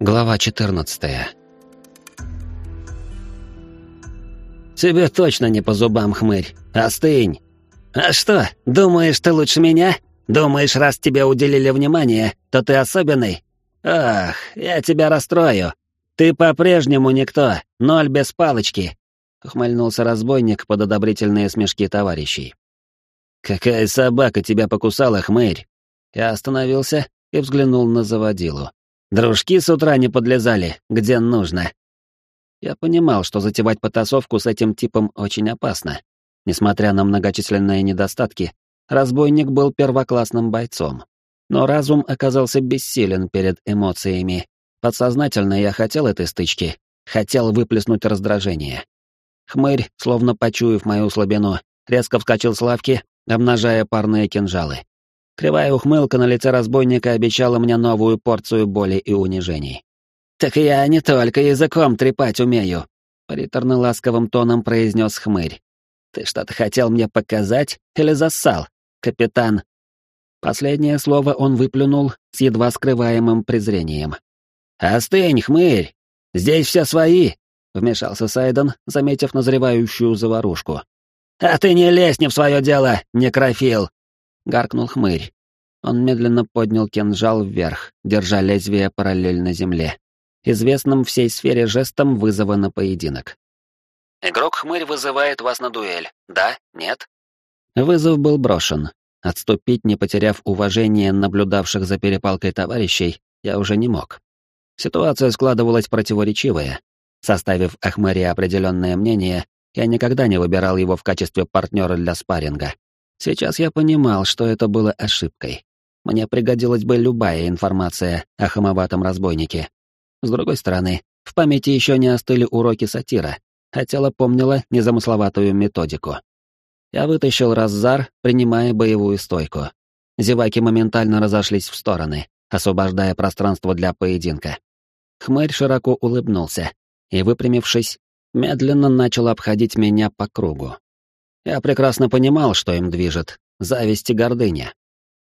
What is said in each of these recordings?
Глава 14 «Тебе точно не по зубам, хмырь. Остынь!» «А что, думаешь, ты лучше меня? Думаешь, раз тебе уделили внимание, то ты особенный? Ах, я тебя расстрою. Ты по-прежнему никто, ноль без палочки!» Ухмыльнулся разбойник под одобрительные смешки товарищей. «Какая собака тебя покусала, хмырь?» Я остановился и взглянул на заводилу. Дружки с утра не подлезали, где нужно. Я понимал, что затевать потасовку с этим типом очень опасно. Несмотря на многочисленные недостатки, разбойник был первоклассным бойцом. Но разум оказался бессилен перед эмоциями. Подсознательно я хотел этой стычки, хотел выплеснуть раздражение. Хмырь, словно почуяв мою слабину, резко вскочил с лавки, обнажая парные кинжалы. Кривая ухмылка на лице разбойника обещала мне новую порцию боли и унижений. «Так я не только языком трепать умею», — приторно-ласковым тоном произнес хмырь. «Ты что-то хотел мне показать или зассал, капитан?» Последнее слово он выплюнул с едва скрываемым презрением. «Остынь, хмырь! Здесь все свои!» — вмешался Сайден, заметив назревающую заварушку. «А ты не лезь не в свое дело, некрофил!» — гаркнул хмырь. Он медленно поднял кинжал вверх, держа лезвие параллельно земле, известным всей сфере жестом вызова на поединок. «Игрок хмырь вызывает вас на дуэль. Да? Нет?» Вызов был брошен. Отступить, не потеряв уважения наблюдавших за перепалкой товарищей, я уже не мог. Ситуация складывалась противоречивая. Составив о хмыре определенное мнение, я никогда не выбирал его в качестве партнера для спарринга. Сейчас я понимал, что это было ошибкой. Мне пригодилась бы любая информация о хамоватом разбойнике. С другой стороны, в памяти еще не остыли уроки сатира, а тело помнило незамысловатую методику. Я вытащил раззар, принимая боевую стойку. Зеваки моментально разошлись в стороны, освобождая пространство для поединка. Хмырь широко улыбнулся и, выпрямившись, медленно начал обходить меня по кругу. Я прекрасно понимал, что им движет — зависть и гордыня.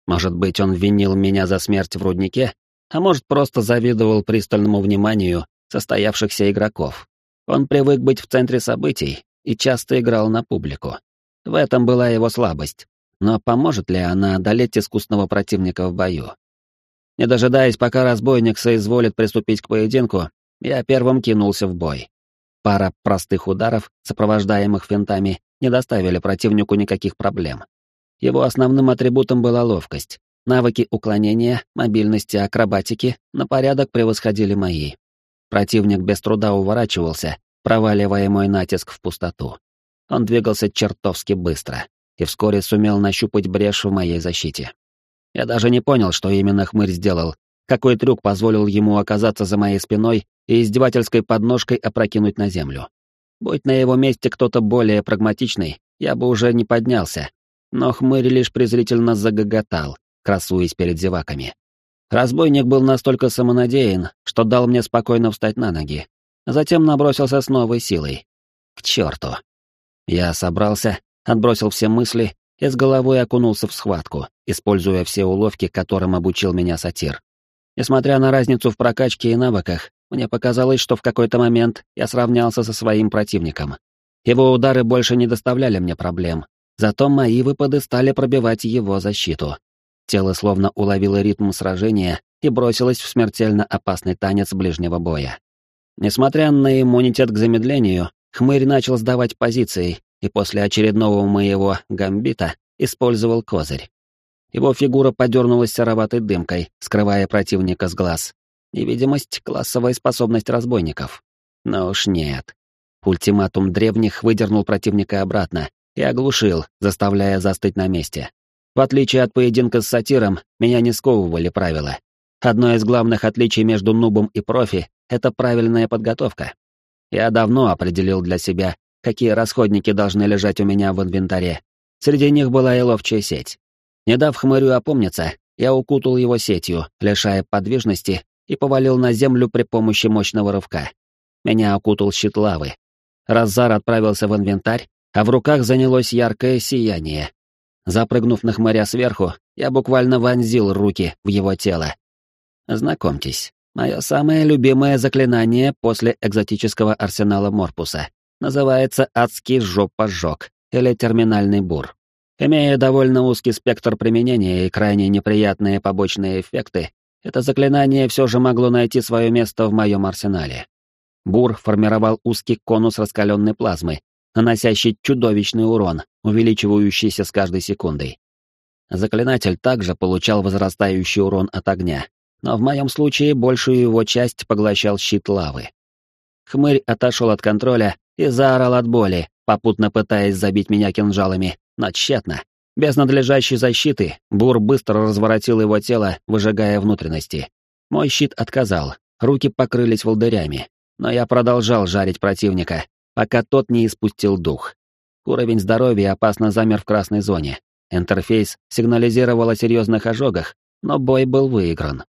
Может быть, он винил меня за смерть в руднике, а может, просто завидовал пристальному вниманию состоявшихся игроков. Он привык быть в центре событий и часто играл на публику. В этом была его слабость. Но поможет ли она одолеть искусного противника в бою? Не дожидаясь, пока разбойник соизволит приступить к поединку, я первым кинулся в бой. Пара простых ударов, сопровождаемых финтами, не доставили противнику никаких проблем. Его основным атрибутом была ловкость. Навыки уклонения, мобильности, акробатики на порядок превосходили мои. Противник без труда уворачивался, проваливая мой натиск в пустоту. Он двигался чертовски быстро и вскоре сумел нащупать брешь в моей защите. Я даже не понял, что именно хмырь сделал, какой трюк позволил ему оказаться за моей спиной и издевательской подножкой опрокинуть на землю. Будь на его месте кто-то более прагматичный, я бы уже не поднялся. Но хмырь лишь презрительно загоготал, красуясь перед зеваками. Разбойник был настолько самонадеян, что дал мне спокойно встать на ноги. Затем набросился с новой силой. К черту. Я собрался, отбросил все мысли и с головой окунулся в схватку, используя все уловки, которым обучил меня сатир. Несмотря на разницу в прокачке и навыках, мне показалось, что в какой-то момент я сравнялся со своим противником. Его удары больше не доставляли мне проблем, зато мои выпады стали пробивать его защиту. Тело словно уловило ритм сражения и бросилось в смертельно опасный танец ближнего боя. Несмотря на иммунитет к замедлению, хмырь начал сдавать позиции и после очередного моего гамбита использовал козырь. Его фигура подернулась сероватой дымкой, скрывая противника с глаз. Невидимость — классовая способность разбойников. Но уж нет. Ультиматум древних выдернул противника обратно и оглушил, заставляя застыть на месте. В отличие от поединка с сатиром, меня не сковывали правила. Одно из главных отличий между нубом и профи — это правильная подготовка. Я давно определил для себя, какие расходники должны лежать у меня в инвентаре. Среди них была и ловчая сеть. Не дав хмырю опомниться, я укутал его сетью, лишая подвижности и повалил на землю при помощи мощного рывка. Меня окутал щит лавы. Раззар отправился в инвентарь, а в руках занялось яркое сияние. Запрыгнув на хмыря сверху, я буквально вонзил руки в его тело. Знакомьтесь, Мое самое любимое заклинание после экзотического арсенала Морпуса. Называется «Адский жопожог» или «Терминальный бур». Имея довольно узкий спектр применения и крайне неприятные побочные эффекты, это заклинание все же могло найти свое место в моем арсенале. Бур формировал узкий конус раскаленной плазмы, наносящий чудовищный урон, увеличивающийся с каждой секундой. Заклинатель также получал возрастающий урон от огня, но в моем случае большую его часть поглощал щит лавы. Хмырь отошел от контроля и заорал от боли, попутно пытаясь забить меня кинжалами, но тщетно. Без надлежащей защиты Бур быстро разворотил его тело, выжигая внутренности. Мой щит отказал, руки покрылись волдырями, но я продолжал жарить противника, пока тот не испустил дух. Уровень здоровья опасно замер в красной зоне. Интерфейс сигнализировал о серьезных ожогах, но бой был выигран.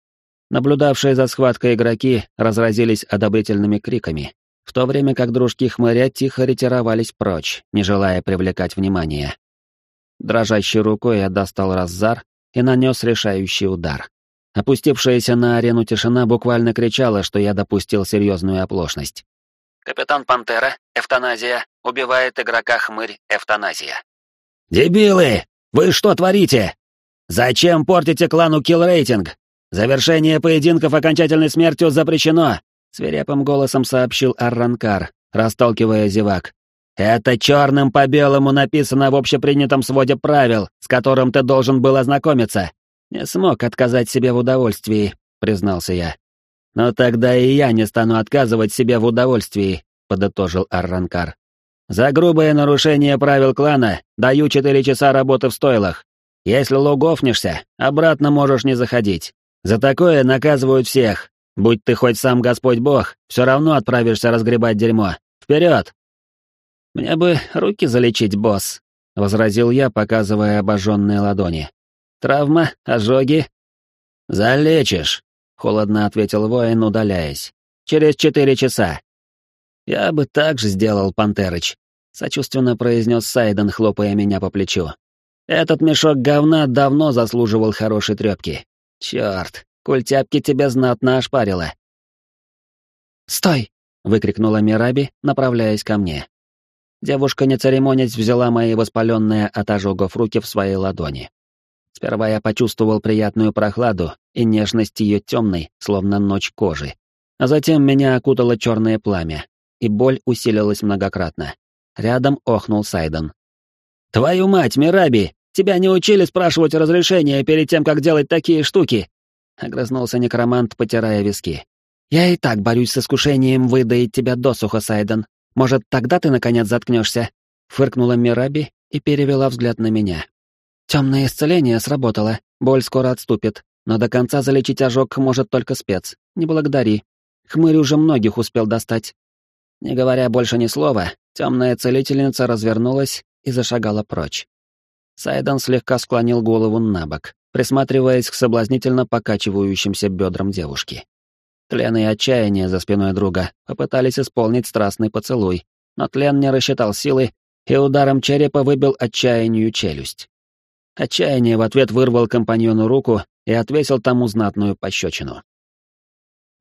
Наблюдавшие за схваткой игроки разразились одобрительными криками, в то время как дружки хмыря тихо ретировались прочь, не желая привлекать внимания. Дрожащей рукой я достал раззар и нанес решающий удар. Опустившаяся на арену тишина буквально кричала, что я допустил серьезную оплошность. Капитан Пантера, эвтаназия, убивает игрока хмырь, эвтаназия. «Дебилы! Вы что творите? Зачем портите клану килл-рейтинг? Завершение поединков окончательной смертью запрещено!» Свирепым голосом сообщил Арранкар, расталкивая зевак. «Это черным по белому написано в общепринятом своде правил, с которым ты должен был ознакомиться. Не смог отказать себе в удовольствии», — признался я. «Но тогда и я не стану отказывать себе в удовольствии», — подытожил Арранкар. «За грубое нарушение правил клана даю четыре часа работы в стойлах. Если луговнешься, обратно можешь не заходить. За такое наказывают всех. Будь ты хоть сам Господь Бог, все равно отправишься разгребать дерьмо. Вперед!» «Мне бы руки залечить, босс», — возразил я, показывая обожженные ладони. «Травма, ожоги?» «Залечишь», — холодно ответил воин, удаляясь. «Через четыре часа». «Я бы так же сделал, Пантерыч», — сочувственно произнес Сайден, хлопая меня по плечу. «Этот мешок говна давно заслуживал хорошей трепки. Черт, культяпки тебя знатно ошпарила». «Стой!» — выкрикнула Мираби, направляясь ко мне. Девушка, не церемонясь, взяла мои воспаленные от ожогов руки в свои ладони. Сперва я почувствовал приятную прохладу и нежность ее темной, словно ночь кожи. А затем меня окутало черное пламя, и боль усилилась многократно. Рядом охнул Сайден. «Твою мать, Мираби! Тебя не учили спрашивать разрешения перед тем, как делать такие штуки!» Огрызнулся некромант, потирая виски. «Я и так борюсь с искушением выдаить тебя досуха, Сайден. Может, тогда ты, наконец, заткнешься?» Фыркнула Мираби и перевела взгляд на меня. Темное исцеление сработало, боль скоро отступит, но до конца залечить ожог может только спец. Не благодари. Хмырь уже многих успел достать. Не говоря больше ни слова, темная целительница развернулась и зашагала прочь. Сайдан слегка склонил голову на бок, присматриваясь к соблазнительно покачивающимся бедрам девушки. Тлен и отчаяние за спиной друга попытались исполнить страстный поцелуй, но Тлен не рассчитал силы и ударом черепа выбил отчаянию челюсть. Отчаяние в ответ вырвал компаньону руку и отвесил тому знатную пощечину.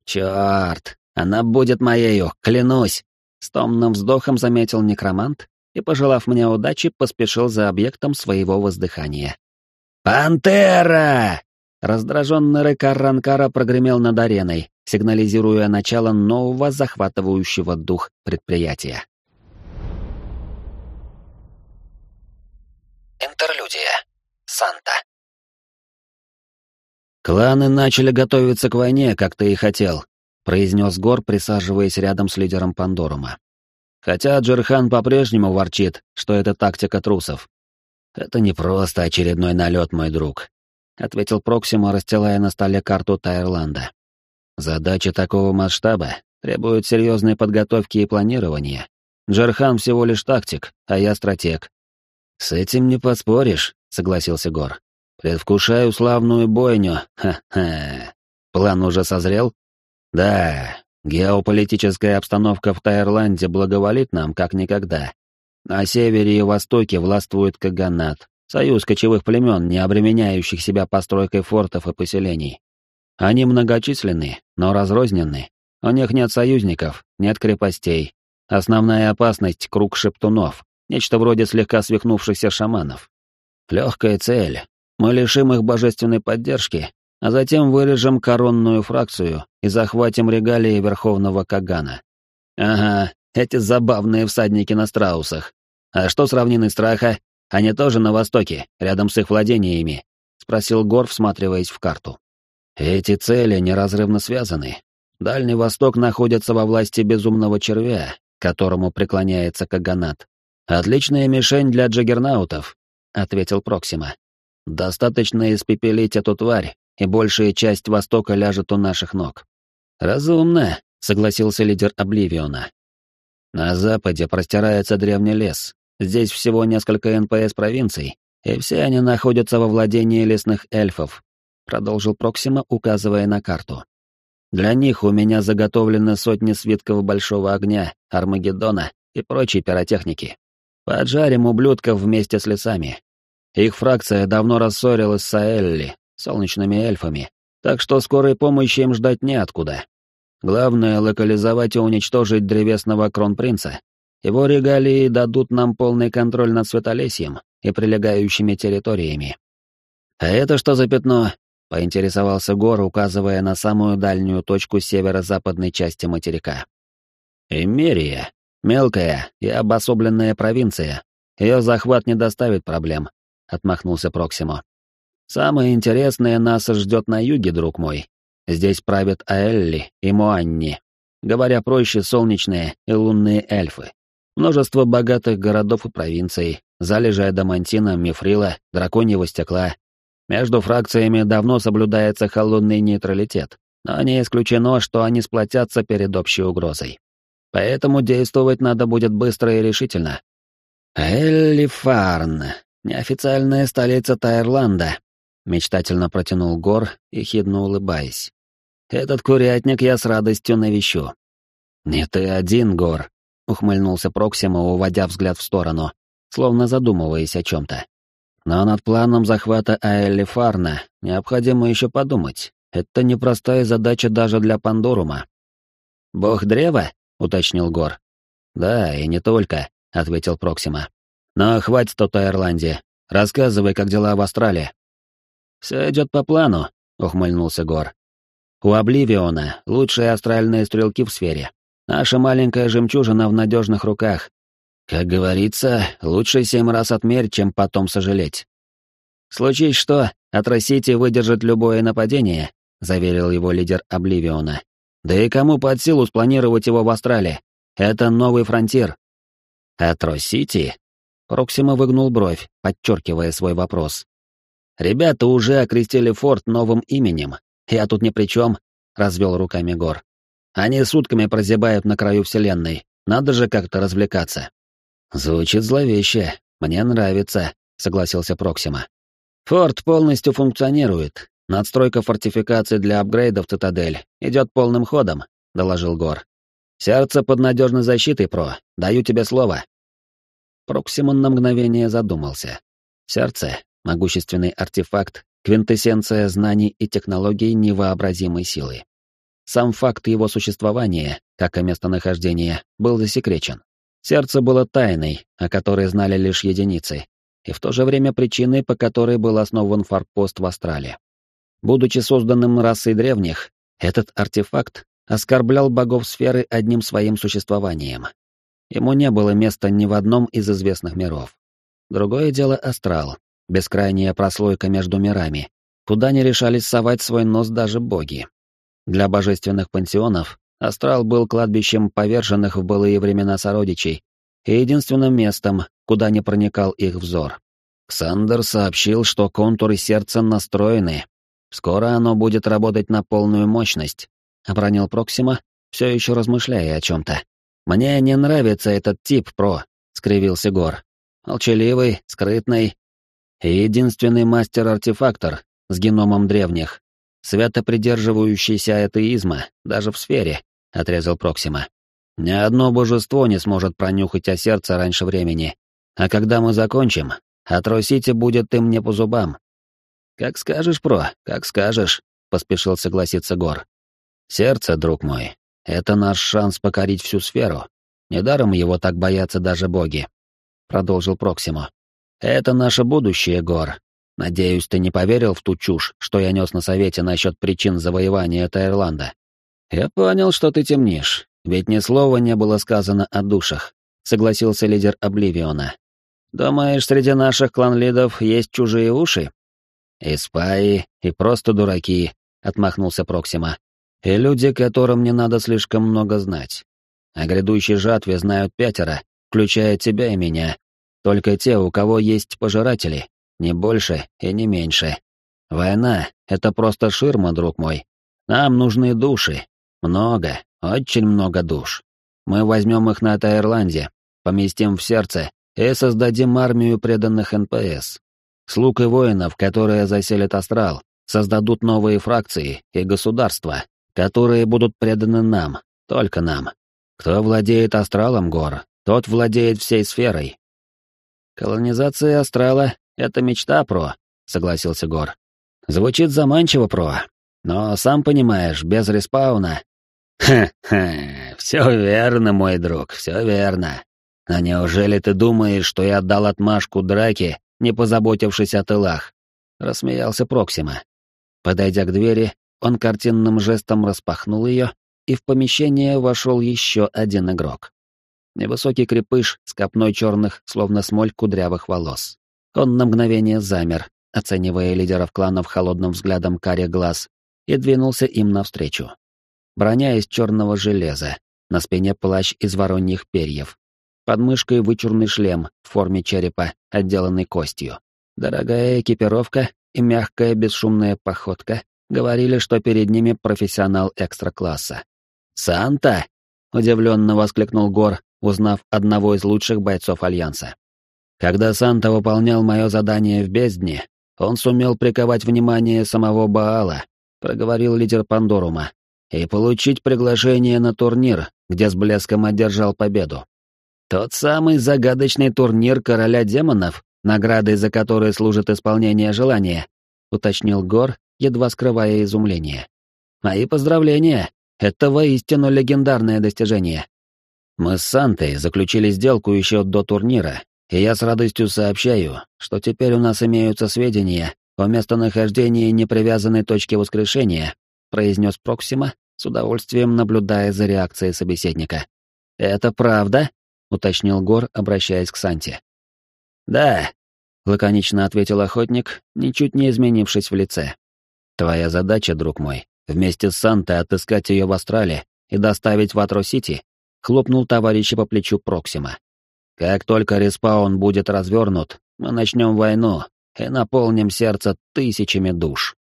«Чёрт, она будет моею, клянусь!» С томным вздохом заметил некромант и, пожелав мне удачи, поспешил за объектом своего воздыхания. «Пантера!» Раздраженный рык Арранкара прогремел над ареной, сигнализируя начало нового захватывающего дух предприятия. Интерлюдия. Санта. «Кланы начали готовиться к войне, как ты и хотел», — произнес Гор, присаживаясь рядом с лидером Пандорума. Хотя Джерхан по-прежнему ворчит, что это тактика трусов. «Это не просто очередной налет, мой друг», — ответил Проксима, расстилая на столе карту Тайрланда. «Задача такого масштаба требует серьезной подготовки и планирования. Джерхан всего лишь тактик, а я стратег. «С этим не поспоришь», — согласился Гор. «Предвкушаю славную бойню, ха-ха. План уже созрел?» «Да, геополитическая обстановка в Таирланде благоволит нам как никогда. На севере и востоке властвует Каганат, союз кочевых племен, не обременяющих себя постройкой фортов и поселений. Они многочисленны, но разрознены. У них нет союзников, нет крепостей. Основная опасность — круг шептунов, нечто вроде слегка свихнувшихся шаманов. Легкая цель. Мы лишим их божественной поддержки, а затем вырежем коронную фракцию и захватим регалии Верховного Кагана. Ага, эти забавные всадники на страусах. А что с равниной страха? Они тоже на востоке, рядом с их владениями? Спросил Гор, всматриваясь в карту. Эти цели неразрывно связаны. Дальний Восток находится во власти безумного червя, которому преклоняется Каганат. Отличная мишень для джаггернаутов, ответил Проксима. Достаточно испепелить эту тварь, и большая часть Востока ляжет у наших ног. Разумно, согласился лидер Обливиона. На западе простирается древний лес. Здесь всего несколько НПС провинций, и все они находятся во владении лесных эльфов, продолжил Проксима, указывая на карту. Для них у меня заготовлены сотни свитков большого огня, Армагеддона и прочей пиротехники. Поджарим ублюдков вместе с лесами. Их фракция давно рассорилась с Аэлли, солнечными эльфами, так что скорой помощи им ждать неоткуда. Главное — локализовать и уничтожить древесного кронпринца. Его регалии дадут нам полный контроль над Светолесьем и прилегающими территориями. «А это что за пятно?» — поинтересовался Гор, указывая на самую дальнюю точку северо-западной части материка. «Имерия. Мелкая и обособленная провинция. Ее захват не доставит проблем», — отмахнулся Проксимо. «Самое интересное нас ждет на юге, друг мой. Здесь правят Аэлли и Моанни. Говоря проще, солнечные и лунные эльфы. Множество богатых городов и провинций, залежи адамантина, мифрила, драконьего стекла, между фракциями давно соблюдается холодный нейтралитет, но не исключено, что они сплотятся перед общей угрозой. Поэтому действовать надо будет быстро и решительно. «Эллифарн, неофициальная столица Таирланда», — мечтательно протянул Гор, ехидно улыбаясь. «Этот курятник я с радостью навещу». «Не ты один, Гор», — ухмыльнулся Проксима, уводя взгляд в сторону, словно задумываясь о чем-то. Но над планом захвата Аэлли Фарна необходимо еще подумать. Это непростая задача даже для Пандорума. «Бог древа?» — уточнил Гор. «Да, и не только», — ответил Проксима. «Но хватит тут о Ирландии. Рассказывай, как дела в Австралии». «Все идет по плану», — ухмыльнулся Гор. «У Обливиона лучшие астральные стрелки в сфере. Наша маленькая жемчужина в надежных руках, как говорится, лучше семь раз отмерь, чем потом сожалеть. «Случись что, Атросити выдержит любое нападение», — заверил его лидер Обливиона. «Да и кому под силу спланировать его в Австралии? Это новый фронтир». «Атросити?» Проксима выгнул бровь, подчеркивая свой вопрос. «Ребята уже окрестили форт новым именем. Я тут ни при чем», — развел руками Гор. «Они сутками прозябают на краю Вселенной. Надо же как-то развлекаться». «Звучит зловеще. Мне нравится», — согласился Проксима. «Форт полностью функционирует. Надстройка фортификаций для апгрейдов «Цитадель» идет полным ходом», — доложил Гор. «Сердце под надежной защитой, Про. Даю тебе слово». Проксимон на мгновение задумался. Сердце — могущественный артефакт, квинтэссенция знаний и технологий невообразимой силы. Сам факт его существования, как и местонахождение, был засекречен. Сердце было тайной, о которой знали лишь единицы, и в то же время причиной, по которой был основан форпост в Астрале. Будучи созданным расой древних, этот артефакт оскорблял богов сферы одним своим существованием. Ему не было места ни в одном из известных миров. Другое дело — Астрал, бескрайняя прослойка между мирами, куда не решались совать свой нос даже боги. Для божественных пансионов Астрал был кладбищем поверженных в былые времена сородичей и единственным местом, куда не проникал их взор. Ксандер сообщил, что контуры сердца настроены. Скоро оно будет работать на полную мощность, обронил Проксима, все еще размышляя о чем-то. «Мне не нравится этот тип, Про», — скривился Гор. «Молчаливый, скрытный и единственный мастер-артефактор с геномом древних, свято придерживающийся атеизма, даже в сфере, — отрезал Проксима. Ни одно божество не сможет пронюхать о сердце раньше времени. А когда мы закончим, отрусите будет им не по зубам. Как скажешь, Про, как скажешь, — поспешил согласиться Гор. «Сердце, друг мой, это наш шанс покорить всю сферу. Недаром его так боятся даже боги», — продолжил Проксимо. «Это наше будущее, Гор. Надеюсь, ты не поверил в ту чушь, что я нес на совете насчет причин завоевания Таирланда. Я понял, что ты темнишь, ведь ни слова не было сказано о душах», — согласился лидер Обливиона. «Думаешь, среди наших кланлидов есть чужие уши?» «И спаи, и просто дураки», — отмахнулся Проксима. «И люди, которым не надо слишком много знать. О грядущей жатве знают пятеро, включая тебя и меня. Только те, у кого есть пожиратели, не больше и не меньше. Война — это просто ширма, друг мой. Нам нужны души. Много, очень много душ. Мы возьмем их на Таирланде, поместим в сердце и создадим армию преданных НПС. Слуг и воинов, которые заселят астрал, создадут новые фракции и государства, которые будут преданы нам, только нам. Кто владеет астралом, Гор, тот владеет всей сферой. Колонизация астрала — это мечта, Про, — согласился Гор. Звучит заманчиво, Про, но, сам понимаешь, без респауна... Ха-ха, все верно, мой друг, все верно. Но неужели ты думаешь, что я отдал отмашку драке не позаботившись о тылах. Рассмеялся Проксима. Подойдя к двери, он картинным жестом распахнул ее, и в помещение вошел еще один игрок. Невысокий крепыш с копной черных, словно смоль кудрявых волос. Он на мгновение замер, оценивая лидеров кланов холодным взглядом карих глаз, и двинулся им навстречу. Броня из черного железа, на спине плащ из вороньих перьев, под мышкой вычурный шлем в форме черепа, отделанный костью. Дорогая экипировка и мягкая бесшумная походка говорили, что перед ними профессионал экстра-класса. «Санта!» — удивленно воскликнул Гор, узнав одного из лучших бойцов Альянса. Когда Санта выполнял мое задание в бездне, он сумел приковать внимание самого Баала, проговорил лидер Пандорума, и получить приглашение на турнир, где с блеском одержал победу. Тот самый загадочный турнир короля демонов, наградой за который служит исполнение желания, уточнил Гор, едва скрывая изумление. Мои поздравления. Это воистину легендарное достижение. Мы с Сантой заключили сделку еще до турнира, и я с радостью сообщаю, что теперь у нас имеются сведения о местонахождении непривязанной точки воскрешения, произнес Проксима, с удовольствием наблюдая за реакцией собеседника. Это правда? — уточнил Гор, обращаясь к Санте. «Да», — лаконично ответил охотник, ничуть не изменившись в лице. «Твоя задача, друг мой, вместе с Сантой отыскать ее в Астрале и доставить в Атро-Сити», — хлопнул товарища по плечу Проксима. «Как только респаун будет развернут, мы начнем войну и наполним сердце тысячами душ».